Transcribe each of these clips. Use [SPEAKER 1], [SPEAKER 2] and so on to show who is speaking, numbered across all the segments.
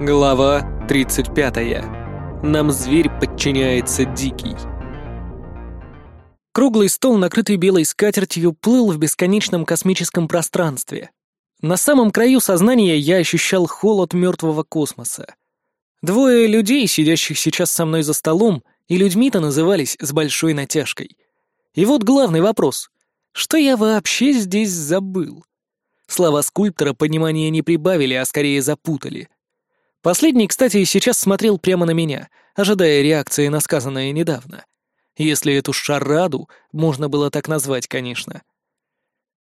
[SPEAKER 1] Глава 35. Нам зверь подчиняется дикий. Круглый стол, накрытый белой скатертью, плыл в бесконечном космическом пространстве. На самом краю сознания я ощущал холод мертвого космоса. Двое людей, сидящих сейчас со мной за столом, и людьми-то назывались с большой натяжкой. И вот главный вопрос. Что я вообще здесь забыл? Слова скульптора понимания не прибавили, а скорее запутали — Последний, кстати, сейчас смотрел прямо на меня, ожидая реакции на сказанное недавно. Если эту шараду можно было так назвать, конечно.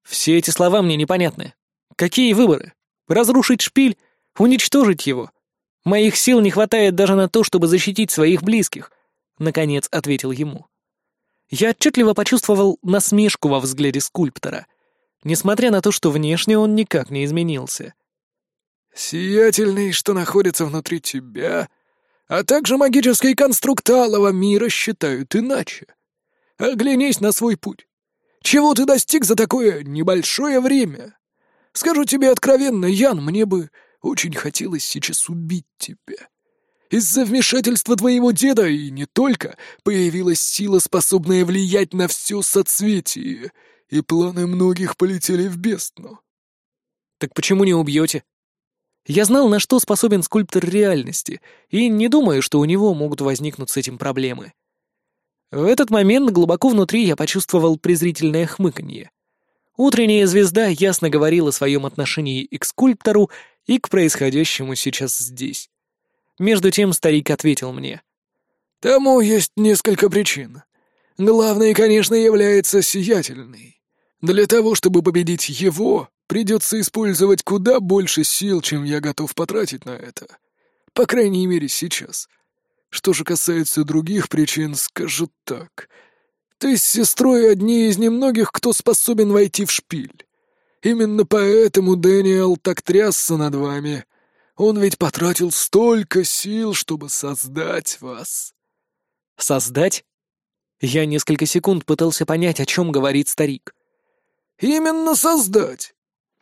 [SPEAKER 1] Все эти слова мне непонятны. Какие выборы? Разрушить шпиль? Уничтожить его? Моих сил не хватает даже на то, чтобы защитить своих близких, наконец ответил ему. Я отчетливо почувствовал насмешку во взгляде скульптора, несмотря на то, что внешне он никак не изменился.
[SPEAKER 2] Сиятельный, что находится внутри тебя, а также магический конструкт алого мира считают иначе. Оглянись на свой путь. Чего ты достиг за такое небольшое время? Скажу тебе откровенно, Ян, мне бы очень хотелось сейчас убить тебя. Из-за вмешательства твоего деда и не только появилась сила, способная влиять на все соцветие, и планы многих полетели в бездну.
[SPEAKER 1] Так почему не убьете? Я знал, на что способен скульптор реальности, и не думаю, что у него могут возникнуть с этим проблемы. В этот момент глубоко внутри я почувствовал презрительное хмыканье. Утренняя звезда ясно говорила о своем отношении и к скульптору, и к происходящему сейчас здесь. Между тем старик ответил мне.
[SPEAKER 2] «Тому есть несколько причин. Главной, конечно, является сиятельный. Для того, чтобы победить его, Придется использовать куда больше сил, чем я готов потратить на это. По крайней мере, сейчас. Что же касается других причин, скажу так. Ты с сестрой одни из немногих, кто способен войти в шпиль. Именно поэтому Дэниел так трясся над вами. Он ведь потратил столько сил, чтобы создать вас.
[SPEAKER 1] Создать? Я несколько секунд пытался понять, о чем говорит старик.
[SPEAKER 2] Именно создать.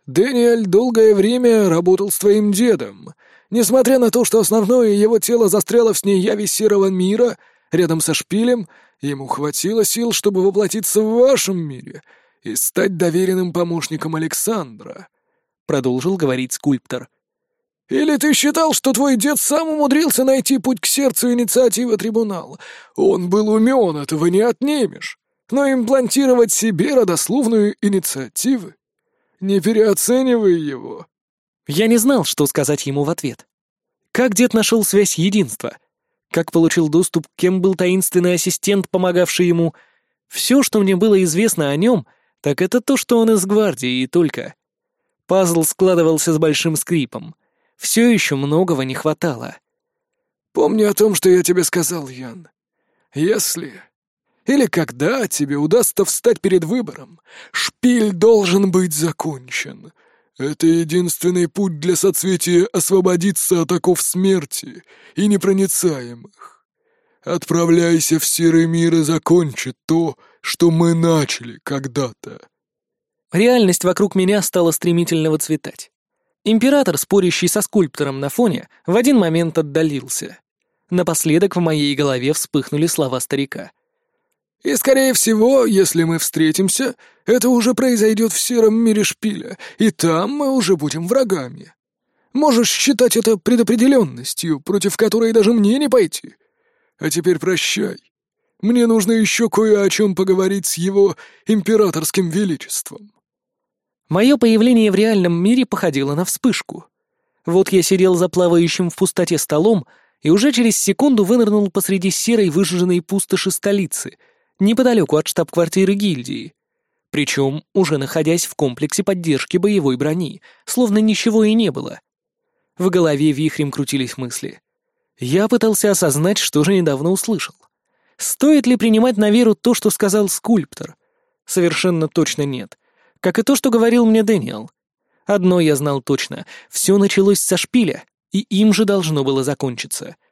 [SPEAKER 2] Дэниэль долгое время работал с твоим дедом. Несмотря на то, что основное его тело застряло в снеяве серого мира, рядом со шпилем, ему хватило сил, чтобы воплотиться в вашем мире и стать доверенным помощником Александра», — продолжил говорить скульптор. «Или ты считал, что твой дед сам умудрился найти путь к сердцу инициативы трибунала? Он был умен, этого не отнимешь. Но имплантировать себе родословную инициативы не переоценивай его!»
[SPEAKER 1] Я не знал, что сказать ему в ответ. Как дед нашел связь единства? Как получил доступ, кем был таинственный ассистент, помогавший ему? Все, что мне было известно о нем, так это то, что он из гвардии и только. Пазл складывался с большим скрипом. Все еще многого не хватало.
[SPEAKER 2] «Помни о том, что я тебе сказал, Ян. Если или когда тебе удастся встать перед выбором. Шпиль должен быть закончен. Это единственный путь для соцветия освободиться от оков смерти и непроницаемых. Отправляйся в серый мир и закончи то, что мы начали когда-то.
[SPEAKER 1] Реальность вокруг меня стала стремительно выцветать. Император, спорящий со скульптором на фоне, в один момент отдалился. Напоследок в моей голове вспыхнули слова старика —
[SPEAKER 2] и, скорее всего, если мы встретимся, это уже произойдет в сером мире шпиля, и там мы уже будем врагами. Можешь считать это предопределенностью, против которой даже мне не пойти. А теперь прощай. Мне нужно еще кое о чем поговорить с его императорским величеством.
[SPEAKER 1] Мое появление в реальном мире походило на вспышку. Вот я сидел за плавающим в пустоте столом и уже через секунду вынырнул посреди серой выжженной пустоши столицы — неподалеку от штаб-квартиры гильдии. Причем уже находясь в комплексе поддержки боевой брони, словно ничего и не было. В голове вихрем крутились мысли. Я пытался осознать, что же недавно услышал. Стоит ли принимать на веру то, что сказал скульптор? Совершенно точно нет. Как и то, что говорил мне Дэниел. Одно я знал точно — все началось со шпиля, и им же должно было закончиться —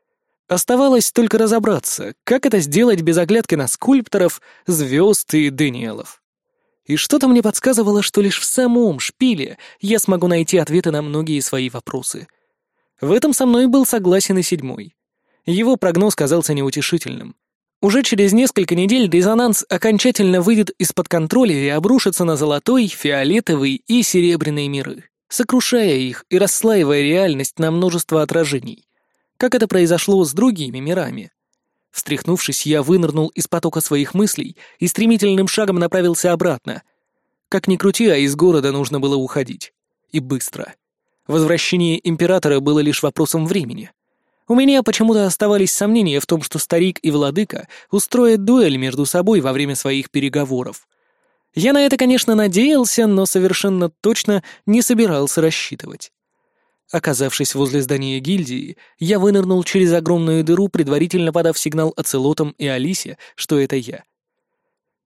[SPEAKER 1] Оставалось только разобраться, как это сделать без оглядки на скульпторов, звезд и Дэниелов. И что-то мне подсказывало, что лишь в самом шпиле я смогу найти ответы на многие свои вопросы. В этом со мной был согласен и седьмой. Его прогноз казался неутешительным. Уже через несколько недель резонанс окончательно выйдет из-под контроля и обрушится на золотой, фиолетовый и серебряные миры, сокрушая их и расслаивая реальность на множество отражений, как это произошло с другими мирами. Встряхнувшись, я вынырнул из потока своих мыслей и стремительным шагом направился обратно. Как ни крути, а из города нужно было уходить. И быстро. Возвращение императора было лишь вопросом времени. У меня почему-то оставались сомнения в том, что старик и владыка устроят дуэль между собой во время своих переговоров. Я на это, конечно, надеялся, но совершенно точно не собирался рассчитывать. Оказавшись возле здания гильдии, я вынырнул через огромную дыру, предварительно подав сигнал оцелотам и Алисе, что это я.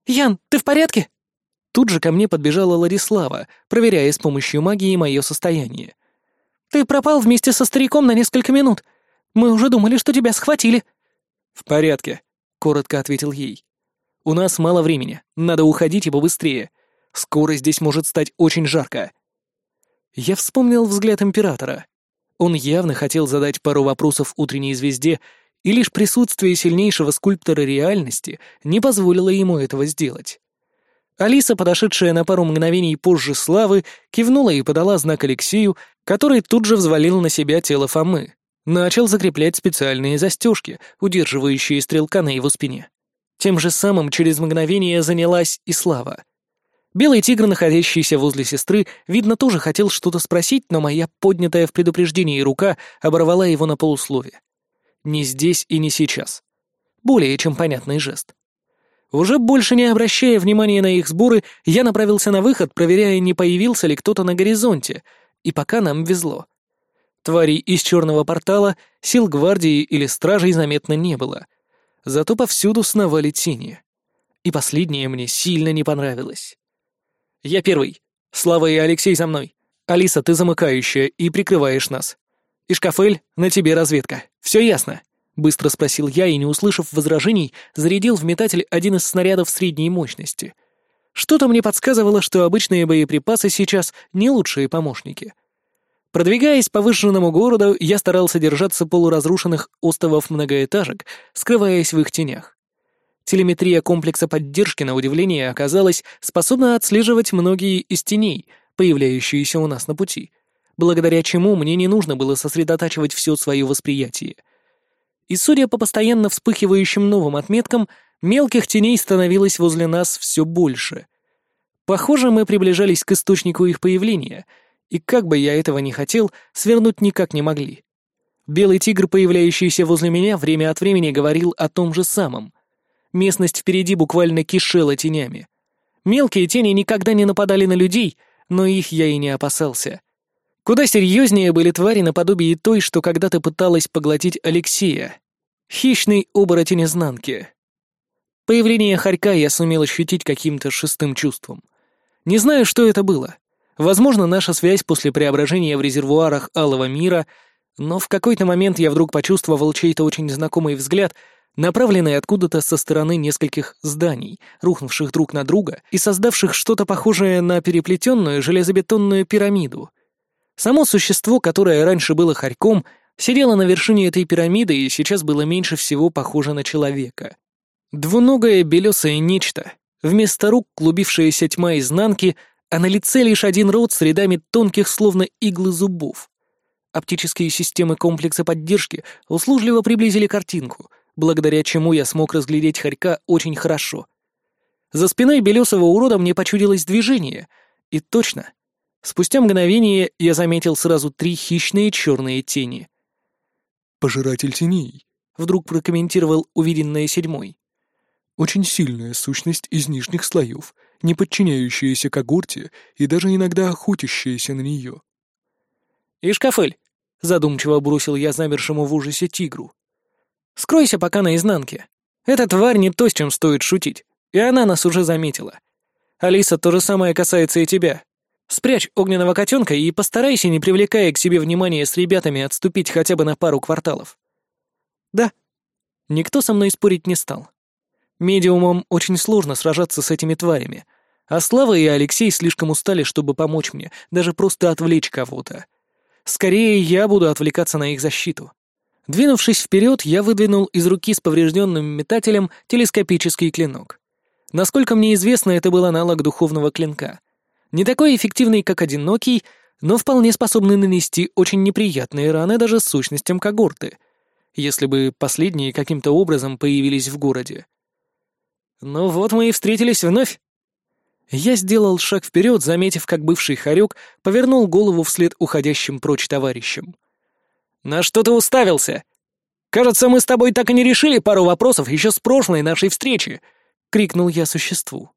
[SPEAKER 1] «Ян, ты в порядке?» Тут же ко мне подбежала Ларислава, проверяя с помощью магии мое состояние. «Ты пропал вместе со стариком на несколько минут. Мы уже думали, что тебя схватили».
[SPEAKER 2] «В порядке», — коротко ответил ей. «У нас мало времени, надо уходить и побыстрее. Скоро здесь может стать очень жарко». Я вспомнил взгляд императора. Он явно хотел задать пару вопросов утренней звезде, и лишь присутствие сильнейшего скульптора реальности не позволило ему этого сделать. Алиса, подошедшая на пару мгновений позже Славы, кивнула и подала знак Алексею, который тут же взвалил на себя тело Фомы. Начал закреплять специальные застежки, удерживающие стрелка на его спине. Тем же самым через мгновение занялась и Слава. Белый тигр, находящийся возле сестры, видно, тоже хотел что-то спросить, но моя поднятая в предупреждении рука оборвала его на полуслове. Не здесь и не сейчас. Более чем понятный жест. Уже больше не обращая внимания на их сборы, я направился на выход, проверяя, не появился ли кто-то на горизонте, и пока нам везло. Тварей из черного портала, сил гвардии или стражей заметно не было. Зато повсюду сновали тени. И последнее мне сильно не понравилось. «Я первый. Слава и Алексей за мной. Алиса, ты замыкающая и прикрываешь нас. И Шкафель, на тебе разведка. Все ясно?» Быстро спросил я и, не услышав возражений, зарядил в метатель один из снарядов средней мощности. Что-то мне подсказывало, что обычные боеприпасы сейчас не лучшие помощники. Продвигаясь по выжженному городу, я старался держаться полуразрушенных островов многоэтажек, скрываясь в их тенях. Телеметрия комплекса поддержки, на удивление, оказалась способна отслеживать многие из теней, появляющиеся у нас на пути, благодаря чему мне не нужно было сосредотачивать все свое восприятие. И судя по постоянно вспыхивающим новым отметкам, мелких теней становилось возле нас все больше. Похоже, мы приближались к источнику их появления, и как бы я этого не хотел, свернуть никак не могли. Белый тигр, появляющийся возле меня, время от времени говорил о том же самом — Местность впереди буквально кишела тенями. Мелкие тени никогда не нападали на людей, но их я и не опасался. Куда серьезнее были твари наподобие той, что когда-то пыталась поглотить Алексея. Хищный оборотень изнанки. Появление хорька я сумел ощутить каким-то шестым чувством. Не знаю, что это было. Возможно, наша связь после преображения в резервуарах Алого мира, но в какой-то момент я вдруг почувствовал чей-то очень знакомый взгляд — направленный откуда-то со стороны нескольких зданий, рухнувших друг на друга и создавших что-то похожее на переплетенную железобетонную пирамиду. Само существо, которое раньше было хорьком, сидело на вершине этой пирамиды и сейчас было меньше всего похоже на человека. Двуногое белесое нечто, вместо рук клубившаяся тьма изнанки, а на лице лишь один рот с рядами тонких, словно иглы зубов. Оптические системы комплекса поддержки услужливо приблизили картинку — благодаря чему я смог разглядеть хорька очень хорошо. За спиной белесого урода мне почудилось движение, и точно. Спустя мгновение я заметил сразу три хищные черные тени. «Пожиратель теней», — вдруг прокомментировал увиденное седьмой. «Очень сильная сущность из нижних слоев, не подчиняющаяся когорте и даже иногда охотящаяся на нее».
[SPEAKER 1] «Ишкафель», — задумчиво бросил я замершему в ужасе тигру. Скройся пока наизнанке. Эта тварь не то, с чем стоит шутить, и она нас уже заметила. Алиса, то же самое касается и тебя. Спрячь огненного котенка и постарайся, не привлекая к себе внимания с ребятами, отступить хотя бы на пару кварталов. Да. Никто со мной спорить не стал. Медиумам очень сложно сражаться с этими тварями, а Слава и Алексей слишком устали, чтобы помочь мне, даже просто отвлечь кого-то. Скорее, я буду отвлекаться на их защиту. Двинувшись вперед, я выдвинул из руки с поврежденным метателем телескопический клинок. Насколько мне известно, это был аналог духовного клинка. Не такой эффективный, как одинокий, но вполне способный нанести очень неприятные раны даже сущностям когорты, если бы последние каким-то образом появились в городе. Ну вот мы и встретились вновь. Я сделал шаг вперед, заметив, как бывший хорек повернул голову вслед уходящим прочь товарищам. «На что ты уставился? Кажется, мы с тобой так и не решили пару вопросов еще с прошлой нашей встречи!» — крикнул я существу.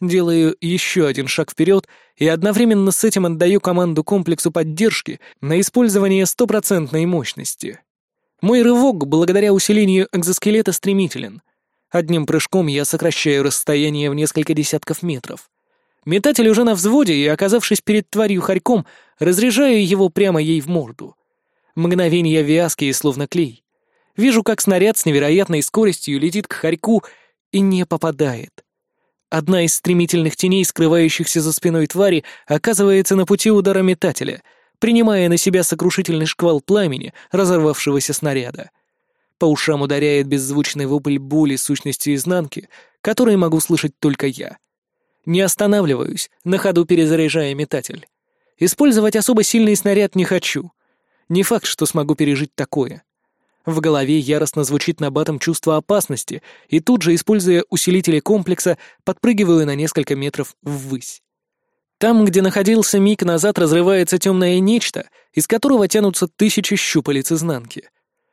[SPEAKER 1] Делаю еще один шаг вперед и одновременно с этим отдаю команду комплексу поддержки на использование стопроцентной мощности. Мой рывок, благодаря усилению экзоскелета, стремителен. Одним прыжком я сокращаю расстояние в несколько десятков метров. Метатель уже на взводе, и, оказавшись перед тварью хорьком, разряжаю его прямо ей в морду. Мгновения вязкие, словно клей. Вижу, как снаряд с невероятной скоростью летит к хорьку и не попадает. Одна из стремительных теней, скрывающихся за спиной твари, оказывается на пути удара метателя, принимая на себя сокрушительный шквал пламени, разорвавшегося снаряда. По ушам ударяет беззвучный вопль боли сущности изнанки, который могу слышать только я. Не останавливаюсь, на ходу перезаряжая метатель. Использовать особо сильный снаряд не хочу. Не факт, что смогу пережить такое. В голове яростно звучит набатом чувство опасности, и тут же, используя усилители комплекса, подпрыгиваю на несколько метров ввысь. Там, где находился миг назад, разрывается темное нечто, из которого тянутся тысячи щупалец изнанки.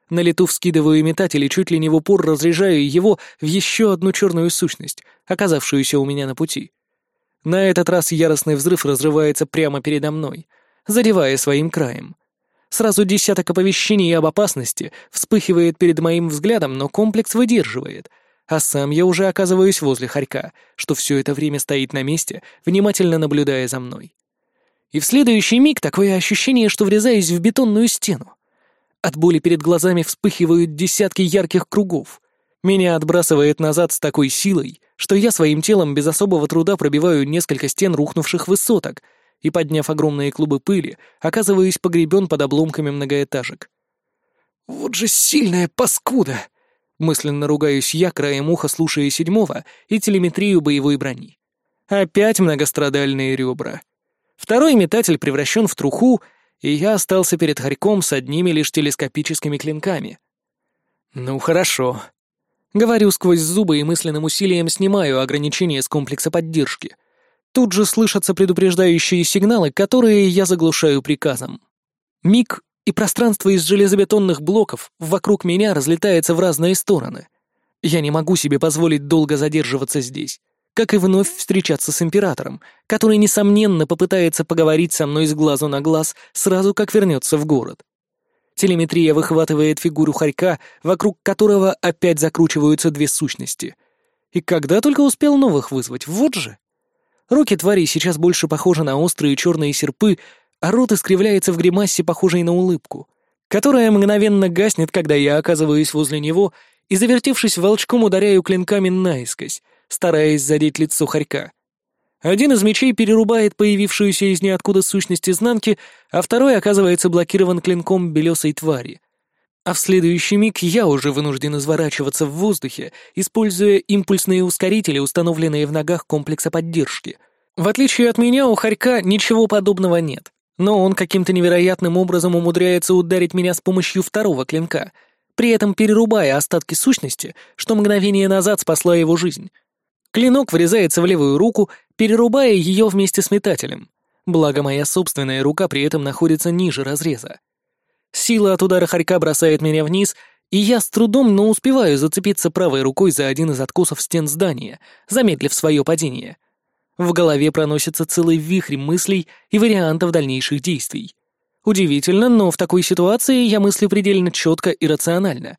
[SPEAKER 1] На лету вскидываю метатель и чуть ли не в упор разряжаю его в еще одну черную сущность, оказавшуюся у меня на пути. На этот раз яростный взрыв разрывается прямо передо мной, задевая своим краем. Сразу десяток оповещений об опасности вспыхивает перед моим взглядом, но комплекс выдерживает, а сам я уже оказываюсь возле хорька, что все это время стоит на месте, внимательно наблюдая за мной. И в следующий миг такое ощущение, что врезаюсь в бетонную стену. От боли перед глазами вспыхивают десятки ярких кругов. Меня отбрасывает назад с такой силой, что я своим телом без особого труда пробиваю несколько стен рухнувших высоток — и, подняв огромные клубы пыли, оказываюсь погребен под обломками многоэтажек. «Вот же сильная паскуда!» Мысленно ругаюсь я, краем уха слушая седьмого и телеметрию боевой брони. Опять многострадальные ребра. Второй метатель превращен в труху, и я остался перед хорьком с одними лишь телескопическими клинками. «Ну хорошо». Говорю сквозь зубы и мысленным усилием снимаю ограничения с комплекса поддержки — Тут же слышатся предупреждающие сигналы, которые я заглушаю приказом. Миг, и пространство из железобетонных блоков вокруг меня разлетается в разные стороны. Я не могу себе позволить долго задерживаться здесь, как и вновь встречаться с императором, который, несомненно, попытается поговорить со мной с глазу на глаз сразу, как вернется в город. Телеметрия выхватывает фигуру хорька, вокруг которого опять закручиваются две сущности. И когда только успел новых вызвать, вот же. Руки твари сейчас больше похожи на острые черные серпы, а рот искривляется в гримасе, похожей на улыбку, которая мгновенно гаснет, когда я оказываюсь возле него и, завертевшись волчком, ударяю клинками наискось, стараясь задеть лицо хорька. Один из мечей перерубает появившуюся из ниоткуда сущность изнанки, а второй оказывается блокирован клинком белесой твари. А в следующий миг я уже вынужден изворачиваться в воздухе, используя импульсные ускорители, установленные в ногах комплекса поддержки. В отличие от меня, у Харька ничего подобного нет, но он каким-то невероятным образом умудряется ударить меня с помощью второго клинка, при этом перерубая остатки сущности, что мгновение назад спасла его жизнь. Клинок врезается в левую руку, перерубая ее вместе с метателем. Благо, моя собственная рука при этом находится ниже разреза. Сила от удара хорька бросает меня вниз, и я с трудом, но успеваю зацепиться правой рукой за один из откосов стен здания, замедлив свое падение. В голове проносится целый вихрь мыслей и вариантов дальнейших действий. Удивительно, но в такой ситуации я мыслю предельно четко и рационально.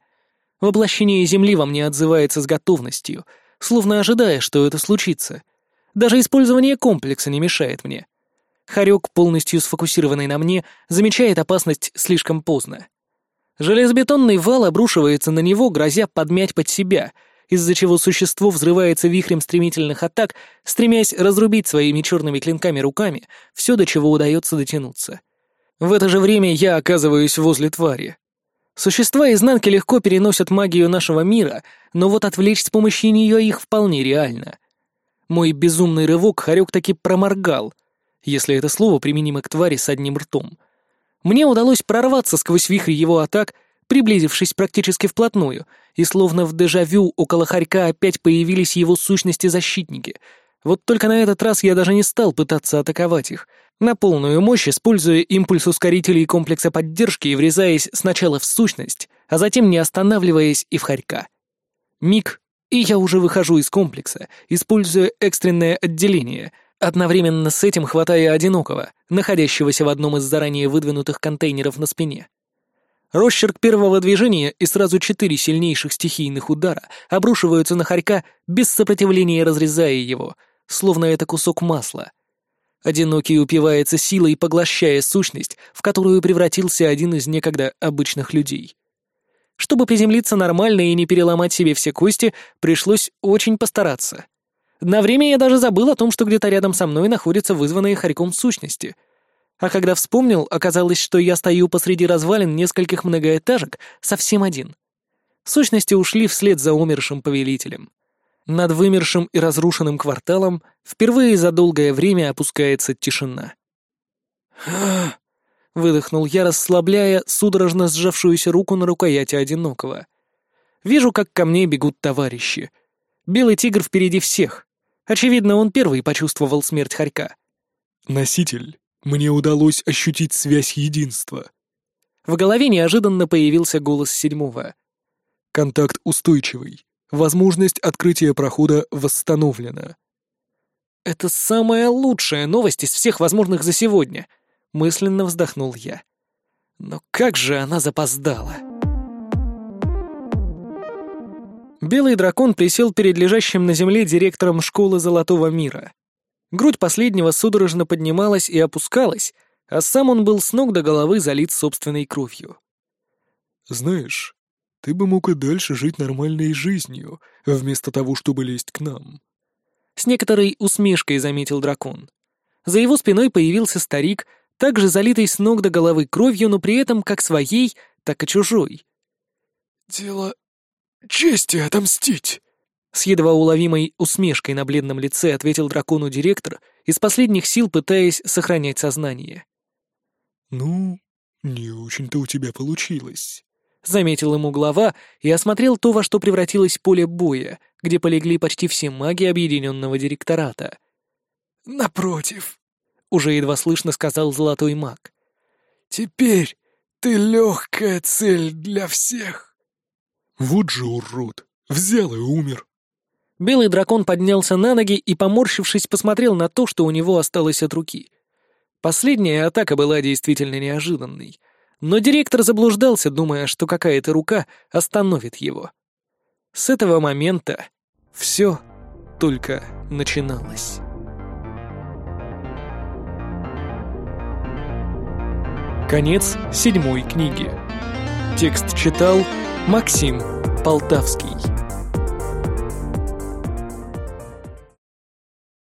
[SPEAKER 1] Воплощение Земли во мне отзывается с готовностью, словно ожидая, что это случится. Даже использование комплекса не мешает мне. Харек, полностью сфокусированный на мне, замечает опасность слишком поздно. Железобетонный вал обрушивается на него, грозя подмять под себя, из-за чего существо взрывается вихрем стремительных атак, стремясь разрубить своими черными клинками руками все, до чего удается дотянуться. В это же время я оказываюсь возле твари. Существа изнанки легко переносят магию нашего мира, но вот отвлечь с помощью нее их вполне реально. Мой безумный рывок Харек таки проморгал, если это слово применимо к твари с одним ртом. Мне удалось прорваться сквозь вихрь его атак, приблизившись практически вплотную, и словно в дежавю около Харька опять появились его сущности-защитники. Вот только на этот раз я даже не стал пытаться атаковать их — на полную мощь, используя импульс ускорителей комплекса поддержки и врезаясь сначала в сущность, а затем не останавливаясь и в хорька. Миг, и я уже выхожу из комплекса, используя экстренное отделение, одновременно с этим хватая одинокого, находящегося в одном из заранее выдвинутых контейнеров на спине. Росчерк первого движения и сразу четыре сильнейших стихийных удара обрушиваются на хорька без сопротивления разрезая его, словно это кусок масла — Одинокий упивается силой, поглощая сущность, в которую превратился один из некогда обычных людей. Чтобы приземлиться нормально и не переломать себе все кости, пришлось очень постараться. На время я даже забыл о том, что где-то рядом со мной находятся вызванные хорьком сущности. А когда вспомнил, оказалось, что я стою посреди развалин нескольких многоэтажек совсем один. Сущности ушли вслед за умершим повелителем. Над вымершим и разрушенным кварталом впервые за долгое время опускается тишина. выдохнул я, расслабляя судорожно сжавшуюся руку на рукояти одинокого. Вижу, как ко мне бегут товарищи. Белый тигр впереди всех. Очевидно, он первый почувствовал смерть Харька.
[SPEAKER 2] «Носитель, мне удалось ощутить связь единства».
[SPEAKER 1] В голове неожиданно появился голос седьмого.
[SPEAKER 2] «Контакт устойчивый. Возможность открытия прохода восстановлена.
[SPEAKER 1] «Это самая лучшая новость из всех возможных за сегодня», — мысленно вздохнул я. «Но как же она запоздала!» Белый дракон присел перед лежащим на земле директором школы Золотого Мира. Грудь последнего судорожно поднималась и опускалась, а сам он был с ног до головы залит собственной кровью.
[SPEAKER 2] «Знаешь, ты бы мог и дальше жить нормальной жизнью, вместо того, чтобы лезть к нам».
[SPEAKER 1] С некоторой усмешкой заметил дракон. За его спиной появился старик, также залитый с ног до головы кровью, но при этом как своей, так и чужой.
[SPEAKER 2] «Дело чести отомстить!»
[SPEAKER 1] С едва уловимой усмешкой на бледном лице ответил дракону директор, из последних сил пытаясь сохранять сознание.
[SPEAKER 2] «Ну, не очень-то у тебя получилось».
[SPEAKER 1] — заметил ему глава и осмотрел то, во что превратилось поле боя, где полегли почти все маги объединенного директората.
[SPEAKER 2] «Напротив», — уже едва слышно сказал золотой маг. «Теперь ты легкая цель для всех». «Вот же урод! Взял и умер!»
[SPEAKER 1] Белый дракон поднялся на ноги и, поморщившись, посмотрел на то, что у него осталось от руки. Последняя атака была действительно неожиданной — но директор заблуждался, думая, что какая-то рука остановит его. С этого момента все только начиналось. Конец седьмой книги. Текст читал Максим Полтавский.